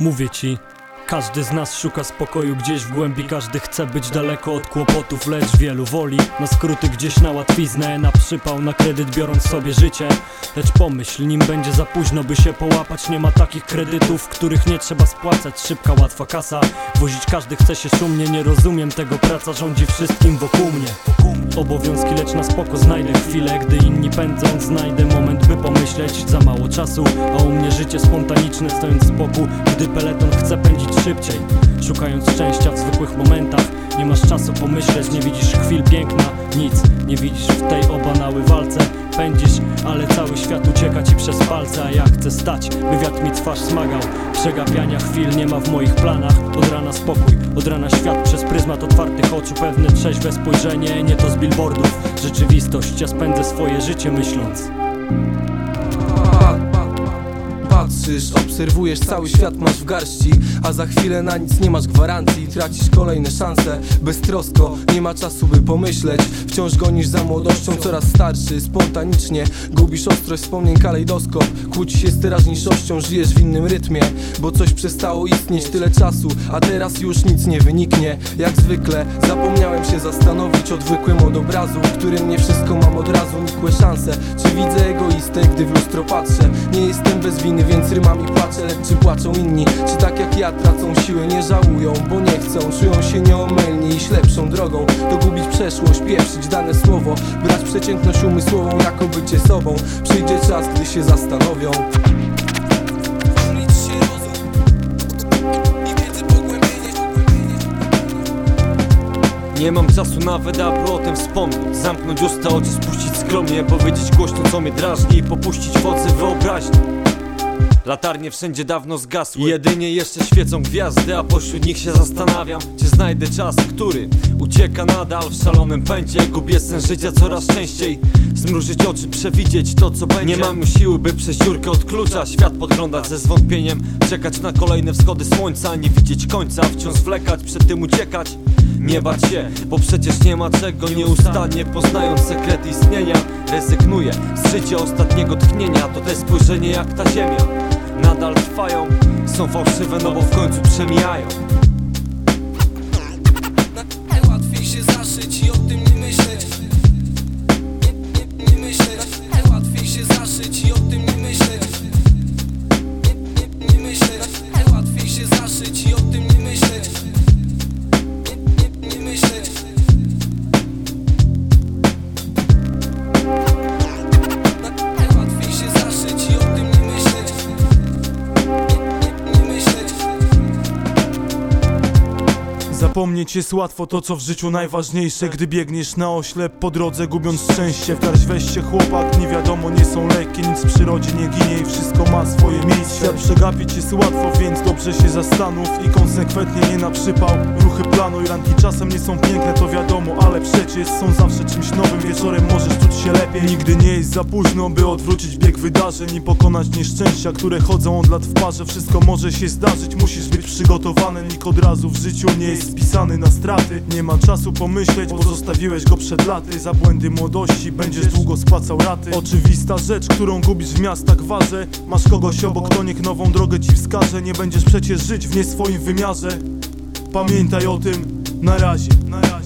Mówię ci, każdy z nas szuka spokoju gdzieś w głębi. Każdy chce być daleko od kłopotów, lecz wielu woli Na skróty gdzieś na łatwiznę, na przypał, na kredyt biorąc sobie życie. Lecz pomyśl, nim będzie za późno by się połapać Nie ma takich kredytów, których nie trzeba spłacać. Szybka, łatwa kasa, wozić każdy chce się szumnie. Nie rozumiem tego, praca rządzi wszystkim wokół mnie Obowiązki, lecz na spoko znajdę chwilę Gdy inni pędzą, znajdę moment by pomyśleć. Za mało czasu, a u mnie życie spontaniczne Stojąc z boku, gdy peleton chce pędzić szybciej. Szukając szczęścia w zwykłych momentach Nie masz czasu pomyśleć, nie widzisz chwil piękna Nic, nie widzisz w tej obanały walce. Pędzisz, ale cały świat ucieka ci przez palce A ja chcę stać, by wiatr mi twarz smagał Przegapiania chwil nie ma w moich planach Od spokój, od rana świat przez pryzmat otwartych oczu Pewne trzeźwe spojrzenie, nie to z billboardów. Rzeczywistość, ja spędzę swoje życie myśląc Patrzysz, obserwujesz, cały świat masz w garści A za chwilę na nic nie masz gwarancji. Tracisz kolejne szanse, beztrosko Nie ma czasu by pomyśleć. Wciąż gonisz za młodością, coraz starszy Spontanicznie gubisz ostrość wspomnień kalejdoskop Kłóci się z teraźniejszością, żyjesz w innym rytmie Bo coś przestało istnieć tyle czasu A teraz już nic nie wyniknie. Jak zwykle zapomniałem się zastanowić Odwykłem od obrazu, w którym nie wszystko mam od razu Nikłe szanse, czy widzę egoistę, gdy w lustro patrzę? Nie jestem bez winy, więc rymami płaczę Lecz czy płaczą inni, czy tak jak ja tracą siłę Nie żałują, bo nie chcą, czują się nieomylnie Iść lepszą drogą, dogubić przeszłość Pieprzyć dane słowo, brać przeciętność umysłową Jako bycie sobą, przyjdzie czas, gdy się zastanowią. Nie mam czasu nawet, aby o tym wspomnieć. Zamknąć usta, oczy spuścić skromnie Powiedzieć głośno, co mnie drażni I popuścić wodze wyobraźni Latarnie wszędzie dawno zgasły. Jedynie jeszcze świecą gwiazdy A pośród nich się zastanawiam Czy znajdę czas, który ucieka nadal W szalonym pędzie. Gubię sens życia coraz częściej Zmrużyć oczy, przewidzieć to co będzie. Nie mam już siły, by przez dziurkę od klucza Świat podglądać ze zwątpieniem Czekać na kolejne wschody słońca Nie widzieć końca, wciąż zwlekać Przed tym uciekać nie bać się, bo przecież nie ma czego Nieustannie. Poznając sekrety istnienia Rezygnuję z życia ostatniego tchnienia. To te spojrzenie jak ta ziemia. Nadal trwają, są fałszywe, no bo w końcu przemijają Zapomnieć jest łatwo to co w życiu najważniejsze. Gdy biegniesz na oślep po drodze gubiąc szczęście W garść weź się chłopak, nie wiadomo nie są lekkie Nic w przyrodzie nie ginie i wszystko ma swoje miejsce. Świat przegapić jest łatwo, więc dobrze się zastanów I konsekwentnie nie na przypał Ruchy planuj, ranki czasem nie są piękne to wiadomo Ale przecież są zawsze czymś nowym. Wieczorem możesz czuć się lepiej. Nigdy nie jest za późno, by odwrócić bieg wydarzeń I pokonać nieszczęścia, które chodzą od lat w parze. Wszystko może się zdarzyć, musisz być przygotowany. Nikt od razu w życiu nie jest spisany na straty. Nie ma czasu pomyśleć, bo zostawiłeś go przed laty. Za błędy młodości będziesz długo spłacał raty. Oczywista rzecz, którą gubisz w miastach warze. Masz kogoś obok, kto niech nową drogę ci wskaże. Nie będziesz przecież żyć w nie swoim wymiarze. Pamiętaj o tym, na razie, na razie